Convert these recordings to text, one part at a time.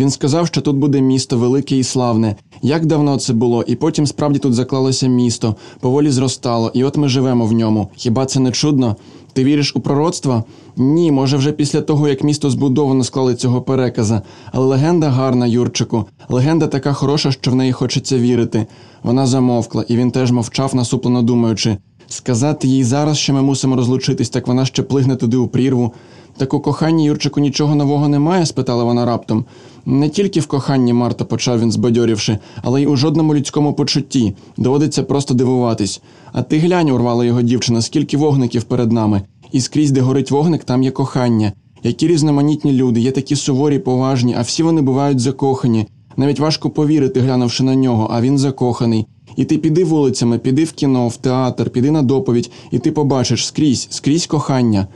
Він сказав, що тут буде місто велике і славне. Як давно це було, і потім справді тут заклалося місто, поволі зростало, і от ми живемо в ньому. Хіба це не чудно? Ти віриш у пророцтва? Ні, може, вже після того, як місто збудовано склали цього переказа. Але легенда гарна, Юрчику. Легенда така хороша, що в неї хочеться вірити. Вона замовкла, і він теж мовчав, насуплено думаючи. Сказати їй зараз, що ми мусимо розлучитись, так вона ще плигне туди у прірву. Так у коханні Юрчику нічого нового немає? спитала вона раптом. Не тільки в коханні, Марта, почав він, збадьорівши, але й у жодному людському почутті. Доводиться просто дивуватись. А ти глянь, урвала його дівчина, скільки вогників перед нами. І скрізь, де горить вогник, там є кохання. Які різноманітні люди, є такі суворі, поважні, а всі вони бувають закохані. Навіть важко повірити, глянувши на нього, а він закоханий. І ти піди вулицями, піди в кіно, в театр, піди на доповідь, і ти побачиш скрізь, скрізь кохання.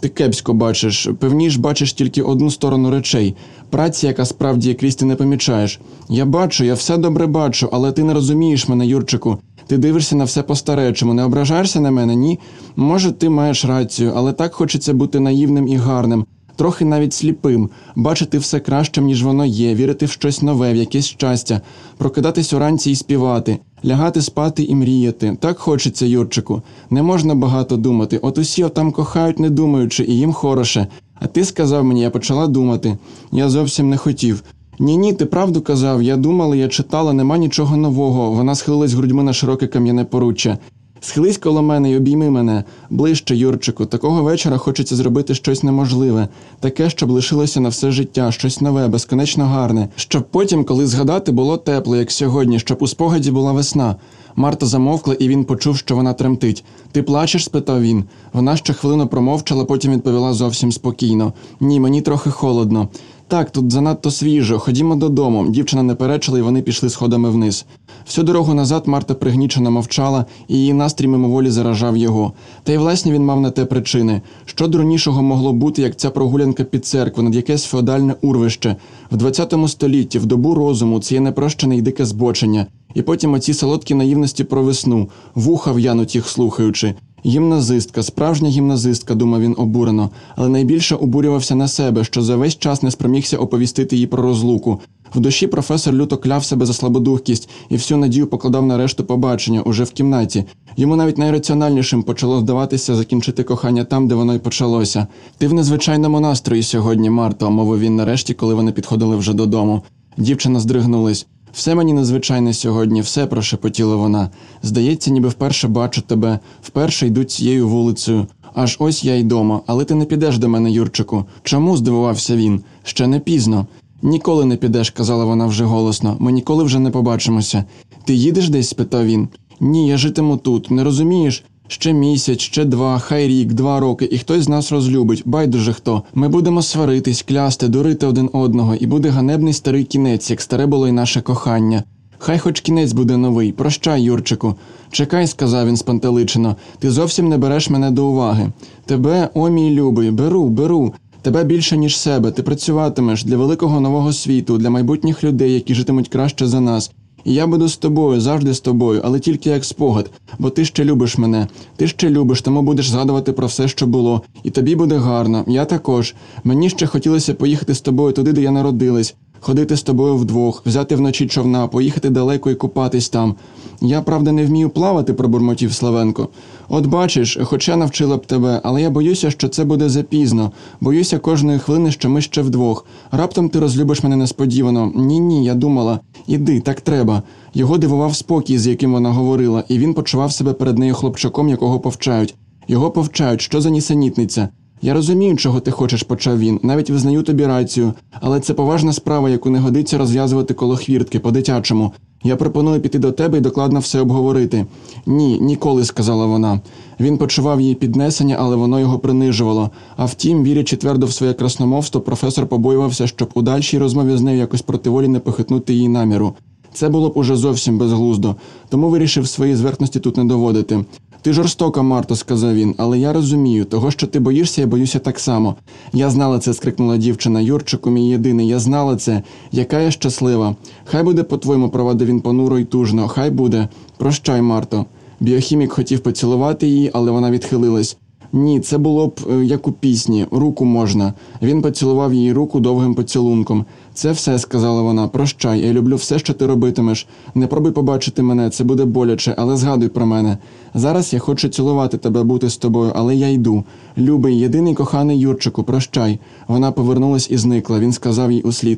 Ти кепсько бачиш, певніш бачиш тільки одну сторону речей. Праці, яка справді є крізь ти не помічаєш. Я бачу, я все добре бачу, але ти не розумієш мене, Юрчику. Ти дивишся на все по-старечому, не ображаєшся на мене, ні? Може, ти маєш рацію, але так хочеться бути наївним і гарним, трохи навіть сліпим, бачити все кращим, ніж воно є, вірити в щось нове, в якесь щастя, прокидатись уранці і співати, лягати спати і мріяти. Так хочеться, Юрчику. Не можна багато думати. От усі там кохають, не думаючи, і їм хороше. А ти сказав мені, я почала думати. Я зовсім не хотів. Ні, ні, ти правду казав. Я думала, я читала, нема нічого нового. Вона схилилась грудьми на широке кам'яне поруччя. Схились коло мене і обійми мене ближче, Юрчику. Такого вечора хочеться зробити щось неможливе, таке, щоб лишилося на все життя, щось нове, безконечно гарне, щоб потім, коли згадати, було тепло, як сьогодні, щоб у спогаді була весна. Марта замовкла, і він почув, що вона тремтить. Ти плачеш? спитав він. Вона ще хвилину промовчала, потім відповіла зовсім спокійно. Ні, мені трохи холодно. Так, тут занадто свіжо. Ходімо додому. Дівчина не перечила, і вони пішли сходами вниз. Всю дорогу назад Марта пригнічено мовчала, і її настрій мимоволі заражав його. Та й власне він мав на те причини. Що дурнішого могло бути, як ця прогулянка під церкву над якесь феодальне урвище в 20 столітті, в добу розуму, це є непрощене й дике збочення. І потім оці солодкі наївності про весну, вуха в'януть їх слухаючи. Гімназистка, справжня гімназистка, думав він обурено, але найбільше обурювався на себе, що за весь час не спромігся оповістити їй про розлуку. В душі професор люто кляв себе за слабодухкість і всю надію покладав на решту побачення уже в кімнаті. Йому навіть найраціональнішим почало здаватися закінчити кохання там, де воно й почалося. Ти в незвичайному настрої сьогодні, Марто, мовив він нарешті, коли вони підходили вже додому. Дівчина здригнулась. Все мені незвичайне сьогодні, все прошепотіла вона. Здається, ніби вперше бачу тебе, вперше йду цією вулицею. Аж ось я й дома, але ти не підеш до мене, Юрчику. Чому? здивувався він. Ще не пізно. Ніколи не підеш, казала вона вже голосно. Ми ніколи вже не побачимося. Ти їдеш десь? спитав він. Ні, я житиму тут. Не розумієш? Ще місяць, ще два, хай рік, два роки, і хтось з нас розлюбить, байдуже хто. Ми будемо сваритись, клясти, дурити один одного, і буде ганебний старий кінець, як старе було й наше кохання. Хай хоч кінець буде новий. Прощай, Юрчику. Чекай, сказав він спантеличено, ти зовсім не береш мене до уваги. Тебе, о мій любий, беру, беру. Тебе більше, ніж себе. Ти працюватимеш для великого нового світу, для майбутніх людей, які житимуть краще за нас. І я буду з тобою, завжди з тобою, але тільки як спогад, бо ти ще любиш мене. Ти ще любиш, тому будеш згадувати про все, що було. І тобі буде гарно. Я також. Мені ще хотілося поїхати з тобою туди, де я народилась, ходити з тобою вдвох, взяти вночі човна, поїхати далеко і купатись там. Я, правда, не вмію плавати, пробурмотів Славенко. От бачиш, хоча навчила б тебе, але я боюся, що це буде запізно. Боюся кожної хвилини, що ми ще вдвох. Раптом ти розлюбиш мене несподівано. Ні, ні, я думала. Іди, так треба. Його дивував спокій, з яким вона говорила, і він почував себе перед нею хлопчаком, якого повчають. Його повчають, що за нісенітниця. Я розумію, чого ти хочеш, почав він. Навіть визнаю тобі рацію, але це поважна справа, яку не годиться розв'язувати коло хвіртки по-дитячому. Я пропоную піти до тебе і докладно все обговорити. Ні, ніколи, сказала вона. Він почував її піднесення, але воно його принижувало. А втім, вірячи твердо в своє красномовство, професор побоювався, щоб у дальшій розмові з нею якось противолі не похитнути її наміру. Це було б уже зовсім безглуздо, тому вирішив свої зверхності тут не доводити. Ти жорстока, Марто, сказав він, але я розумію, того, що ти боїшся, я боюся так само. Я знала це, скрикнула дівчина. Юрчику, мій єдиний, я знала це. Яка я щаслива. Хай буде, по-твоєму, провадив він понуро й тужно. Хай буде. Прощай, Марто. Біохімік хотів поцілувати її, але вона відхилилась. Ні, це було б е, як у пісні, руку можна. Він поцілував її руку довгим поцілунком. Це все, сказала вона. Прощай, я люблю все, що ти робитимеш. Не пробуй побачити мене, це буде боляче, але згадуй про мене. Зараз я хочу цілувати тебе, бути з тобою, але я йду. Любий, єдиний коханий Юрчику, прощай. Вона повернулась і зникла. Він сказав їй услід